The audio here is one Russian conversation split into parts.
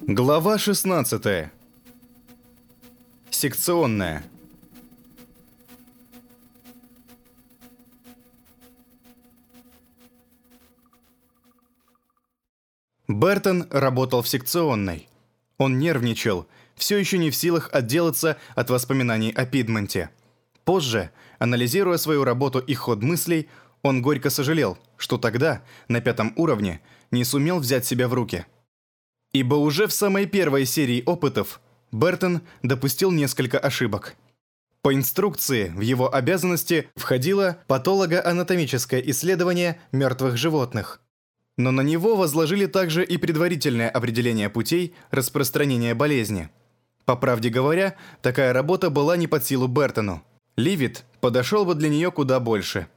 Глава 16. Секционная. Бертон работал в секционной. Он нервничал, все еще не в силах отделаться от воспоминаний о Пидменте. Позже, анализируя свою работу и ход мыслей, он горько сожалел, что тогда, на пятом уровне, не сумел взять себя в руки. Ибо уже в самой первой серии опытов Бертон допустил несколько ошибок. По инструкции в его обязанности входило патологоанатомическое исследование мертвых животных. Но на него возложили также и предварительное определение путей распространения болезни. По правде говоря, такая работа была не под силу Бертону. Ливит подошел бы для нее куда больше.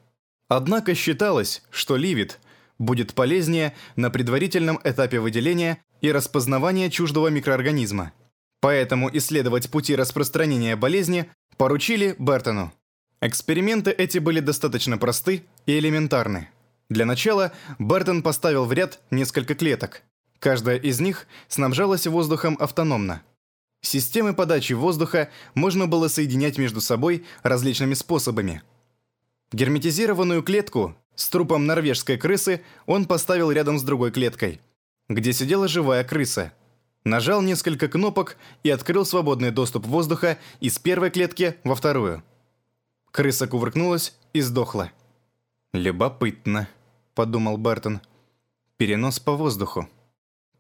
Однако считалось, что Ливит будет полезнее на предварительном этапе выделения и распознавания чуждого микроорганизма. Поэтому исследовать пути распространения болезни поручили Бертону. Эксперименты эти были достаточно просты и элементарны. Для начала Бертон поставил в ряд несколько клеток. Каждая из них снабжалась воздухом автономно. Системы подачи воздуха можно было соединять между собой различными способами. Герметизированную клетку с трупом норвежской крысы он поставил рядом с другой клеткой, где сидела живая крыса. Нажал несколько кнопок и открыл свободный доступ воздуха из первой клетки во вторую. Крыса кувыркнулась и сдохла. «Любопытно», — подумал Бертон. «Перенос по воздуху».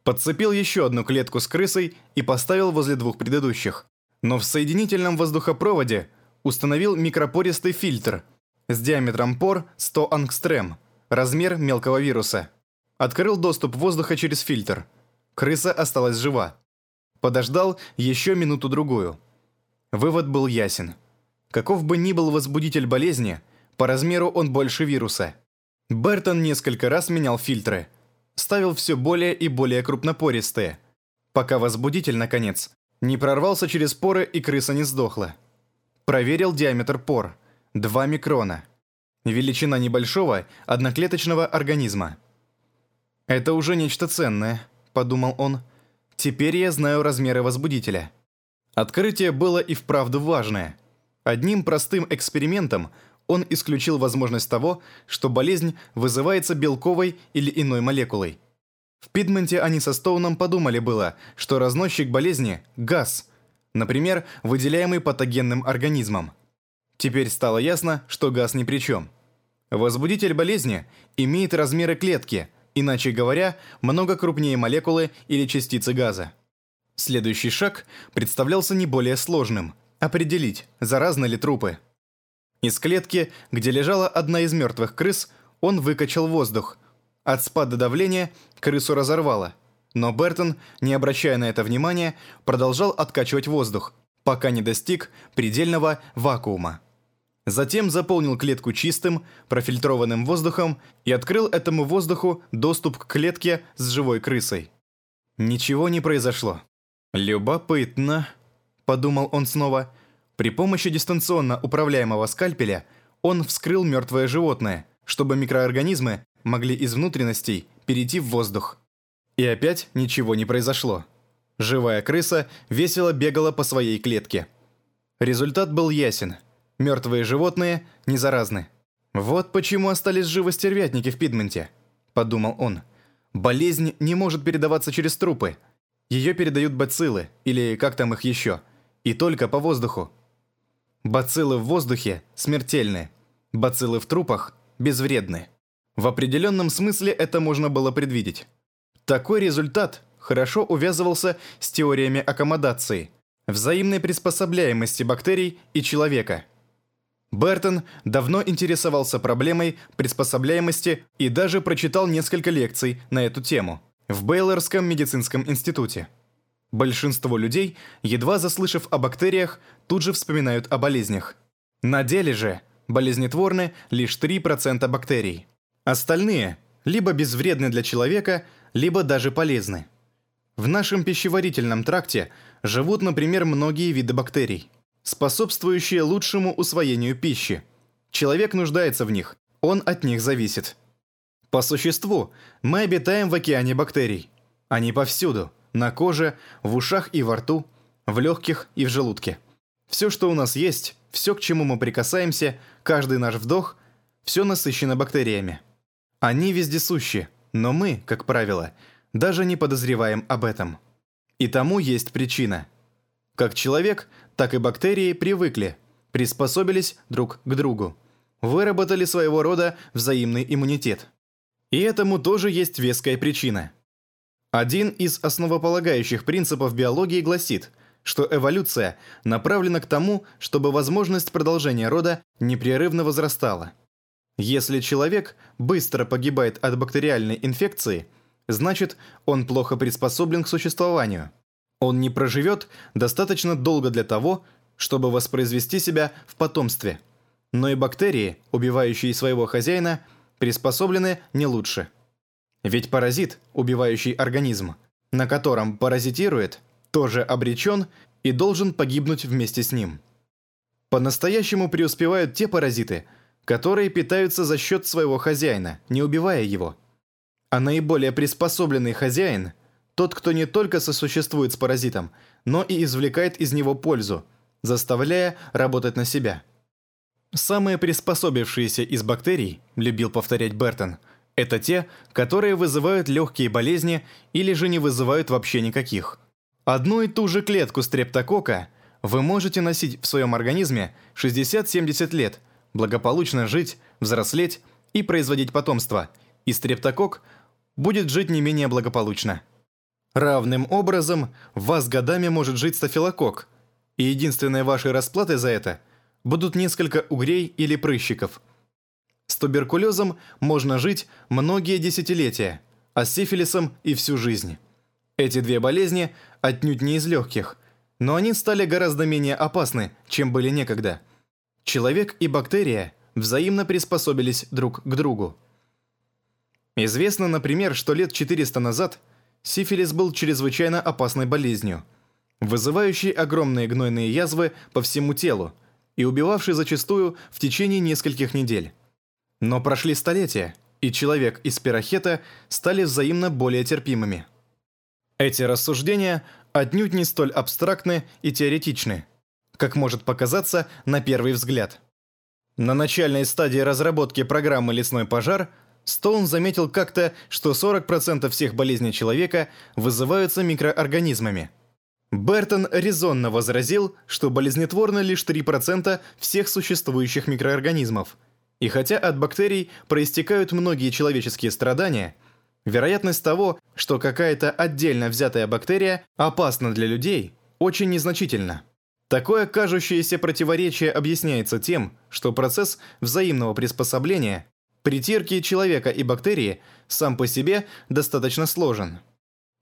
Подцепил еще одну клетку с крысой и поставил возле двух предыдущих. Но в соединительном воздухопроводе установил микропористый фильтр с диаметром пор 100 ангстрем, размер мелкого вируса. Открыл доступ воздуха через фильтр. Крыса осталась жива. Подождал еще минуту-другую. Вывод был ясен. Каков бы ни был возбудитель болезни, по размеру он больше вируса. Бертон несколько раз менял фильтры – ставил все более и более крупнопористые, пока возбудитель, наконец, не прорвался через поры и крыса не сдохла. Проверил диаметр пор – 2 микрона. Величина небольшого одноклеточного организма. «Это уже нечто ценное», – подумал он. «Теперь я знаю размеры возбудителя». Открытие было и вправду важное. Одним простым экспериментом – он исключил возможность того, что болезнь вызывается белковой или иной молекулой. В Пидменте они со Стоуном подумали было, что разносчик болезни – газ, например, выделяемый патогенным организмом. Теперь стало ясно, что газ ни при чем. Возбудитель болезни имеет размеры клетки, иначе говоря, много крупнее молекулы или частицы газа. Следующий шаг представлялся не более сложным – определить, заразны ли трупы. Из клетки, где лежала одна из мертвых крыс, он выкачал воздух. От спада давления крысу разорвало. Но Бертон, не обращая на это внимания, продолжал откачивать воздух, пока не достиг предельного вакуума. Затем заполнил клетку чистым, профильтрованным воздухом и открыл этому воздуху доступ к клетке с живой крысой. Ничего не произошло. «Любопытно», — подумал он снова, — при помощи дистанционно управляемого скальпеля он вскрыл мертвое животное, чтобы микроорганизмы могли из внутренностей перейти в воздух. И опять ничего не произошло. Живая крыса весело бегала по своей клетке. Результат был ясен. Мертвые животные не заразны. «Вот почему остались живы стервятники в Пидменте», – подумал он. «Болезнь не может передаваться через трупы. Ее передают бациллы, или как там их еще, и только по воздуху. Бациллы в воздухе смертельны, бациллы в трупах безвредны. В определенном смысле это можно было предвидеть. Такой результат хорошо увязывался с теориями аккомодации, взаимной приспособляемости бактерий и человека. Бертон давно интересовался проблемой приспособляемости и даже прочитал несколько лекций на эту тему в Бейлорском медицинском институте. Большинство людей, едва заслышав о бактериях, тут же вспоминают о болезнях. На деле же болезнетворны лишь 3% бактерий. Остальные либо безвредны для человека, либо даже полезны. В нашем пищеварительном тракте живут, например, многие виды бактерий, способствующие лучшему усвоению пищи. Человек нуждается в них, он от них зависит. По существу, мы обитаем в океане бактерий. Они повсюду – на коже, в ушах и во рту, в легких и в желудке. Все, что у нас есть, все, к чему мы прикасаемся, каждый наш вдох, все насыщено бактериями. Они вездесущи, но мы, как правило, даже не подозреваем об этом. И тому есть причина. Как человек, так и бактерии привыкли, приспособились друг к другу, выработали своего рода взаимный иммунитет. И этому тоже есть веская причина. Один из основополагающих принципов биологии гласит, что эволюция направлена к тому, чтобы возможность продолжения рода непрерывно возрастала. Если человек быстро погибает от бактериальной инфекции, значит, он плохо приспособлен к существованию. Он не проживет достаточно долго для того, чтобы воспроизвести себя в потомстве. Но и бактерии, убивающие своего хозяина, приспособлены не лучше. Ведь паразит, убивающий организм, на котором паразитирует, тоже обречен и должен погибнуть вместе с ним. По-настоящему преуспевают те паразиты – которые питаются за счет своего хозяина, не убивая его. А наиболее приспособленный хозяин – тот, кто не только сосуществует с паразитом, но и извлекает из него пользу, заставляя работать на себя. Самые приспособившиеся из бактерий, любил повторять Бертон, это те, которые вызывают легкие болезни или же не вызывают вообще никаких. Одну и ту же клетку стрептокока вы можете носить в своем организме 60-70 лет – благополучно жить, взрослеть и производить потомство, и стрептокок будет жить не менее благополучно. Равным образом в вас годами может жить стафилококк, и единственной вашей расплатой за это будут несколько угрей или прыщиков. С туберкулезом можно жить многие десятилетия, а с сифилисом и всю жизнь. Эти две болезни отнюдь не из легких, но они стали гораздо менее опасны, чем были некогда – Человек и бактерия взаимно приспособились друг к другу. Известно, например, что лет 400 назад сифилис был чрезвычайно опасной болезнью, вызывающей огромные гнойные язвы по всему телу и убивавшей зачастую в течение нескольких недель. Но прошли столетия, и человек и спирохета стали взаимно более терпимыми. Эти рассуждения отнюдь не столь абстрактны и теоретичны – как может показаться на первый взгляд. На начальной стадии разработки программы «Лесной пожар» Стоун заметил как-то, что 40% всех болезней человека вызываются микроорганизмами. Бертон резонно возразил, что болезнетворно лишь 3% всех существующих микроорганизмов. И хотя от бактерий проистекают многие человеческие страдания, вероятность того, что какая-то отдельно взятая бактерия опасна для людей, очень незначительна. Такое кажущееся противоречие объясняется тем, что процесс взаимного приспособления, притирки человека и бактерии сам по себе достаточно сложен.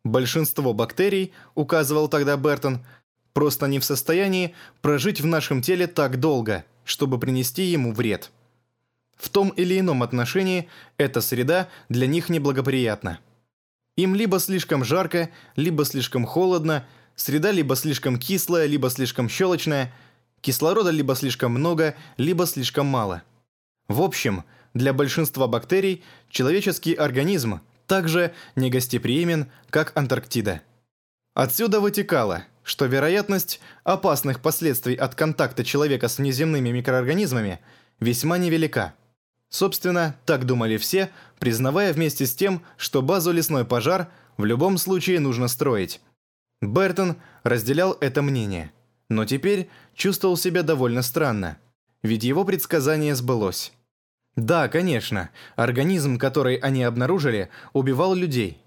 Большинство бактерий, указывал тогда Бертон, просто не в состоянии прожить в нашем теле так долго, чтобы принести ему вред. В том или ином отношении эта среда для них неблагоприятна. Им либо слишком жарко, либо слишком холодно – Среда либо слишком кислая, либо слишком щелочная, кислорода либо слишком много, либо слишком мало. В общем, для большинства бактерий человеческий организм также негостеприимен, как Антарктида. Отсюда вытекало, что вероятность опасных последствий от контакта человека с внеземными микроорганизмами весьма невелика. Собственно, так думали все, признавая вместе с тем, что базу лесной пожар в любом случае нужно строить. Бертон разделял это мнение, но теперь чувствовал себя довольно странно, ведь его предсказание сбылось. Да, конечно, организм, который они обнаружили, убивал людей.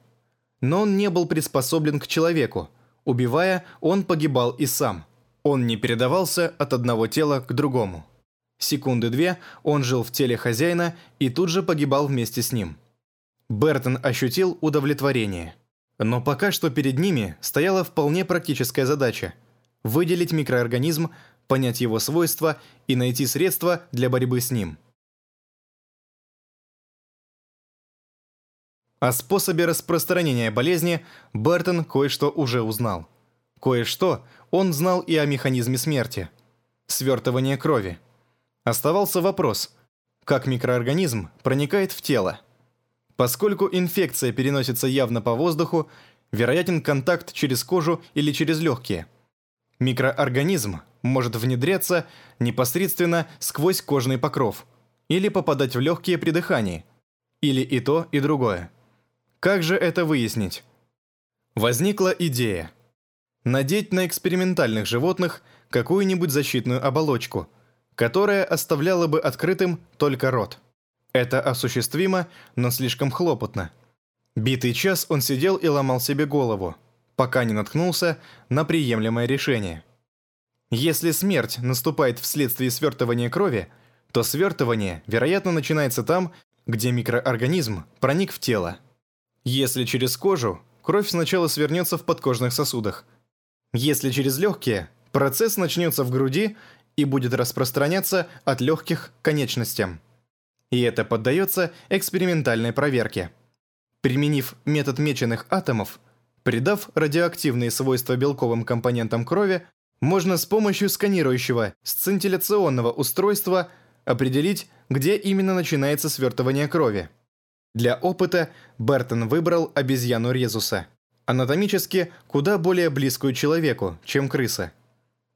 Но он не был приспособлен к человеку. Убивая, он погибал и сам. Он не передавался от одного тела к другому. Секунды две он жил в теле хозяина и тут же погибал вместе с ним. Бертон ощутил удовлетворение – но пока что перед ними стояла вполне практическая задача – выделить микроорганизм, понять его свойства и найти средства для борьбы с ним. О способе распространения болезни Бертон кое-что уже узнал. Кое-что он знал и о механизме смерти – свертывание крови. Оставался вопрос, как микроорганизм проникает в тело – Поскольку инфекция переносится явно по воздуху, вероятен контакт через кожу или через легкие. Микроорганизм может внедряться непосредственно сквозь кожный покров или попадать в легкие при дыхании, или и то, и другое. Как же это выяснить? Возникла идея. Надеть на экспериментальных животных какую-нибудь защитную оболочку, которая оставляла бы открытым только рот. Это осуществимо, но слишком хлопотно. Битый час он сидел и ломал себе голову, пока не наткнулся на приемлемое решение. Если смерть наступает вследствие свертывания крови, то свертывание, вероятно, начинается там, где микроорганизм проник в тело. Если через кожу, кровь сначала свернется в подкожных сосудах. Если через легкие, процесс начнется в груди и будет распространяться от легких к конечностям. И это поддается экспериментальной проверке. Применив метод меченых атомов, придав радиоактивные свойства белковым компонентам крови, можно с помощью сканирующего сцинтилляционного устройства определить, где именно начинается свертывание крови. Для опыта Бертон выбрал обезьяну Резуса, анатомически куда более близкую человеку, чем крыса.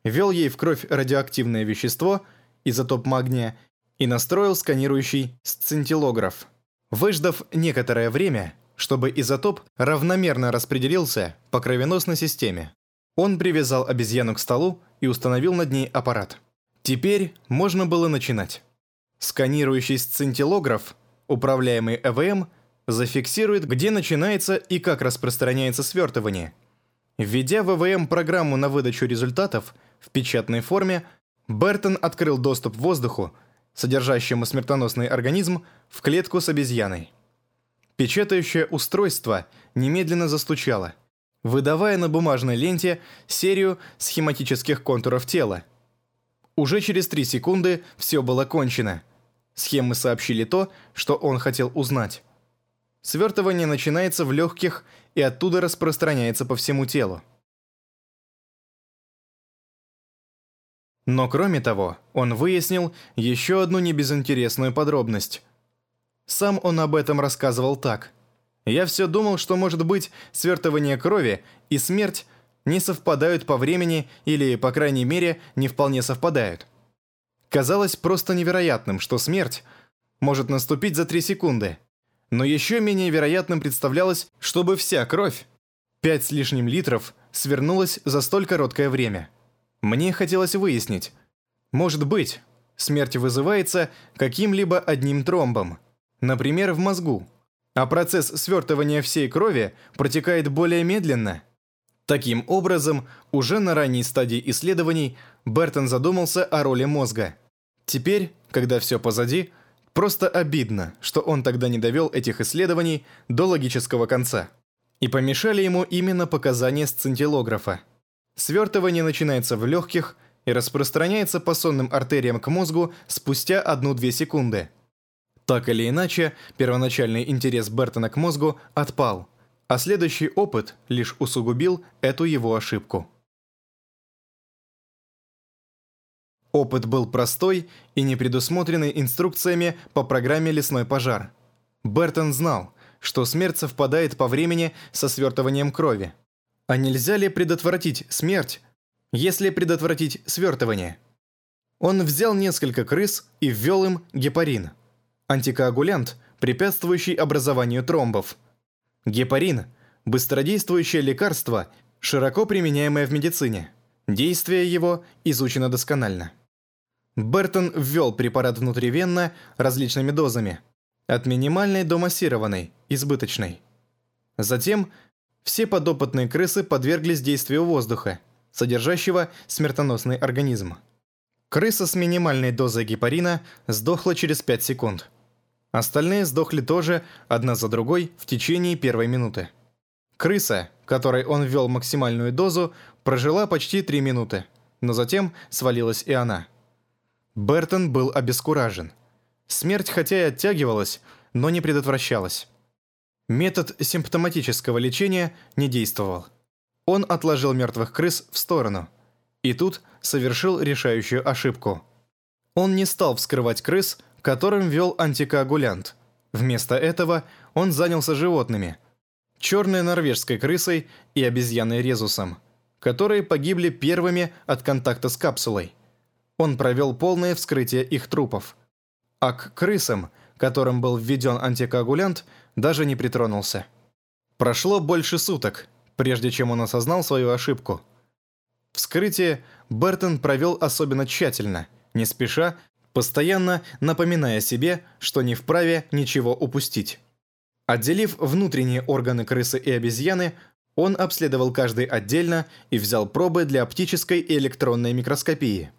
Ввел ей в кровь радиоактивное вещество, изотоп магния, и настроил сканирующий сцинтиллограф. Выждав некоторое время, чтобы изотоп равномерно распределился по кровеносной системе, он привязал обезьяну к столу и установил над ней аппарат. Теперь можно было начинать. Сканирующий сцинтиллограф, управляемый ЭВМ, зафиксирует, где начинается и как распространяется свертывание. Введя в ЭВМ программу на выдачу результатов в печатной форме, Бертон открыл доступ воздуху содержащему смертоносный организм, в клетку с обезьяной. Печатающее устройство немедленно застучало, выдавая на бумажной ленте серию схематических контуров тела. Уже через три секунды все было кончено. Схемы сообщили то, что он хотел узнать. Свертывание начинается в легких и оттуда распространяется по всему телу. Но кроме того, он выяснил еще одну небезынтересную подробность. Сам он об этом рассказывал так. «Я все думал, что, может быть, свертывание крови и смерть не совпадают по времени или, по крайней мере, не вполне совпадают. Казалось просто невероятным, что смерть может наступить за три секунды. Но еще менее вероятным представлялось, чтобы вся кровь, пять с лишним литров, свернулась за столь короткое время. Мне хотелось выяснить. Может быть, смерть вызывается каким-либо одним тромбом, например, в мозгу, а процесс свертывания всей крови протекает более медленно. Таким образом, уже на ранней стадии исследований Бертон задумался о роли мозга. Теперь, когда все позади, просто обидно, что он тогда не довел этих исследований до логического конца. И помешали ему именно показания сцинтиллографа. Свертывание начинается в легких и распространяется по сонным артериям к мозгу спустя 1-2 секунды. Так или иначе, первоначальный интерес Бертона к мозгу отпал, а следующий опыт лишь усугубил эту его ошибку. Опыт был простой и не предусмотренный инструкциями по программе «Лесной пожар». Бертон знал, что смерть совпадает по времени со свертыванием крови. А нельзя ли предотвратить смерть, если предотвратить свертывание? Он взял несколько крыс и ввел им гепарин. Антикоагулянт, препятствующий образованию тромбов. Гепарин – быстродействующее лекарство, широко применяемое в медицине. Действие его изучено досконально. Бертон ввел препарат внутривенно различными дозами, от минимальной до массированной, избыточной. Затем все подопытные крысы подверглись действию воздуха, содержащего смертоносный организм. Крыса с минимальной дозой гепарина сдохла через 5 секунд. Остальные сдохли тоже, одна за другой, в течение первой минуты. Крыса, которой он ввел максимальную дозу, прожила почти 3 минуты, но затем свалилась и она. Бертон был обескуражен. Смерть хотя и оттягивалась, но не предотвращалась. Метод симптоматического лечения не действовал. Он отложил мертвых крыс в сторону. И тут совершил решающую ошибку. Он не стал вскрывать крыс, которым вел антикоагулянт. Вместо этого он занялся животными. черной норвежской крысой и обезьяной резусом, которые погибли первыми от контакта с капсулой. Он провел полное вскрытие их трупов. А к крысам, которым был введен антикоагулянт, даже не притронулся. Прошло больше суток, прежде чем он осознал свою ошибку. Вскрытие Бертон провел особенно тщательно, не спеша, постоянно напоминая себе, что не вправе ничего упустить. Отделив внутренние органы крысы и обезьяны, он обследовал каждый отдельно и взял пробы для оптической и электронной микроскопии.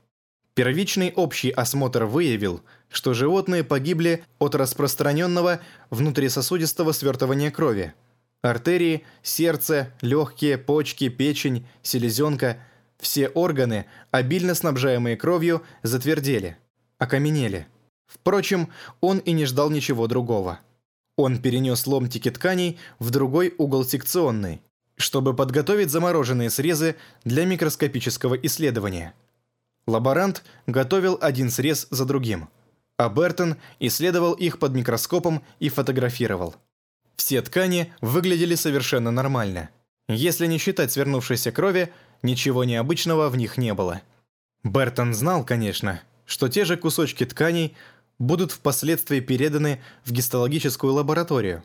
Первичный общий осмотр выявил, что животные погибли от распространенного внутрисосудистого свертывания крови. Артерии, сердце, легкие, почки, печень, селезенка – все органы, обильно снабжаемые кровью, затвердели, окаменели. Впрочем, он и не ждал ничего другого. Он перенес ломтики тканей в другой угол секционной, чтобы подготовить замороженные срезы для микроскопического исследования – Лаборант готовил один срез за другим, а Бертон исследовал их под микроскопом и фотографировал. Все ткани выглядели совершенно нормально. Если не считать свернувшейся крови, ничего необычного в них не было. Бертон знал, конечно, что те же кусочки тканей будут впоследствии переданы в гистологическую лабораторию,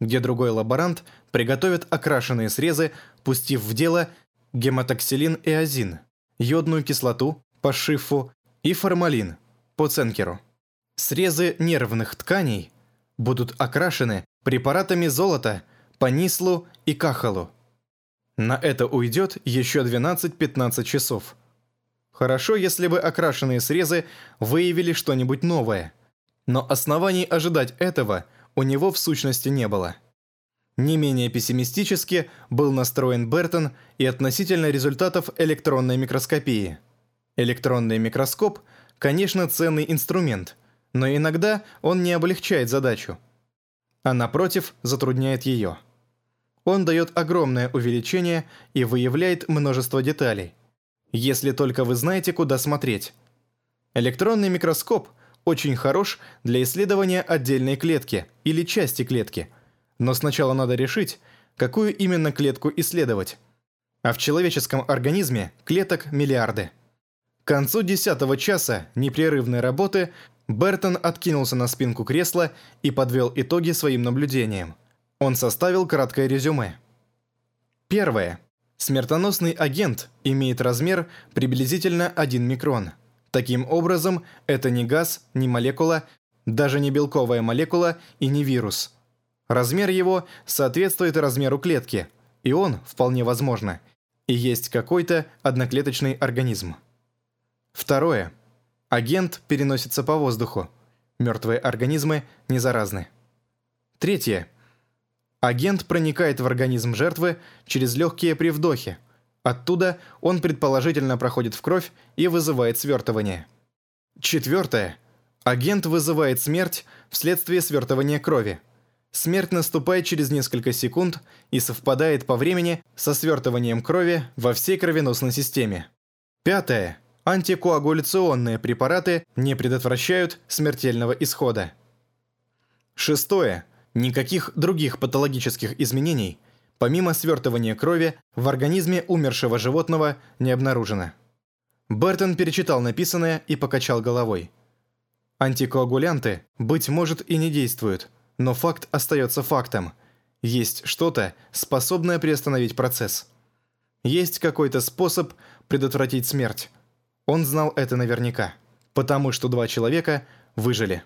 где другой лаборант приготовит окрашенные срезы, пустив в дело гематоксилин и азин, йодную кислоту, по шифу и формалин по ценкеру. Срезы нервных тканей будут окрашены препаратами золота по нислу и кахалу. На это уйдет еще 12-15 часов. Хорошо, если бы окрашенные срезы выявили что-нибудь новое, но оснований ожидать этого у него в сущности не было. Не менее пессимистически был настроен Бертон и относительно результатов электронной микроскопии – Электронный микроскоп, конечно, ценный инструмент, но иногда он не облегчает задачу, а напротив затрудняет ее. Он дает огромное увеличение и выявляет множество деталей, если только вы знаете, куда смотреть. Электронный микроскоп очень хорош для исследования отдельной клетки или части клетки, но сначала надо решить, какую именно клетку исследовать. А в человеческом организме клеток миллиарды. К концу десятого часа непрерывной работы Бертон откинулся на спинку кресла и подвел итоги своим наблюдениям. Он составил краткое резюме. Первое. Смертоносный агент имеет размер приблизительно 1 микрон. Таким образом, это не газ, не молекула, даже не белковая молекула и не вирус. Размер его соответствует размеру клетки, и он, вполне возможно, и есть какой-то одноклеточный организм. Второе. Агент переносится по воздуху. Мертвые организмы не заразны. Третье. Агент проникает в организм жертвы через легкие при вдохе. Оттуда он предположительно проходит в кровь и вызывает свертывание. Четвертое. Агент вызывает смерть вследствие свертывания крови. Смерть наступает через несколько секунд и совпадает по времени со свертыванием крови во всей кровеносной системе. Пятое антикоагуляционные препараты не предотвращают смертельного исхода. Шестое. Никаких других патологических изменений, помимо свертывания крови, в организме умершего животного не обнаружено. Бертон перечитал написанное и покачал головой. Антикоагулянты, быть может, и не действуют, но факт остается фактом. Есть что-то, способное приостановить процесс. Есть какой-то способ предотвратить смерть. Он знал это наверняка, потому что два человека выжили.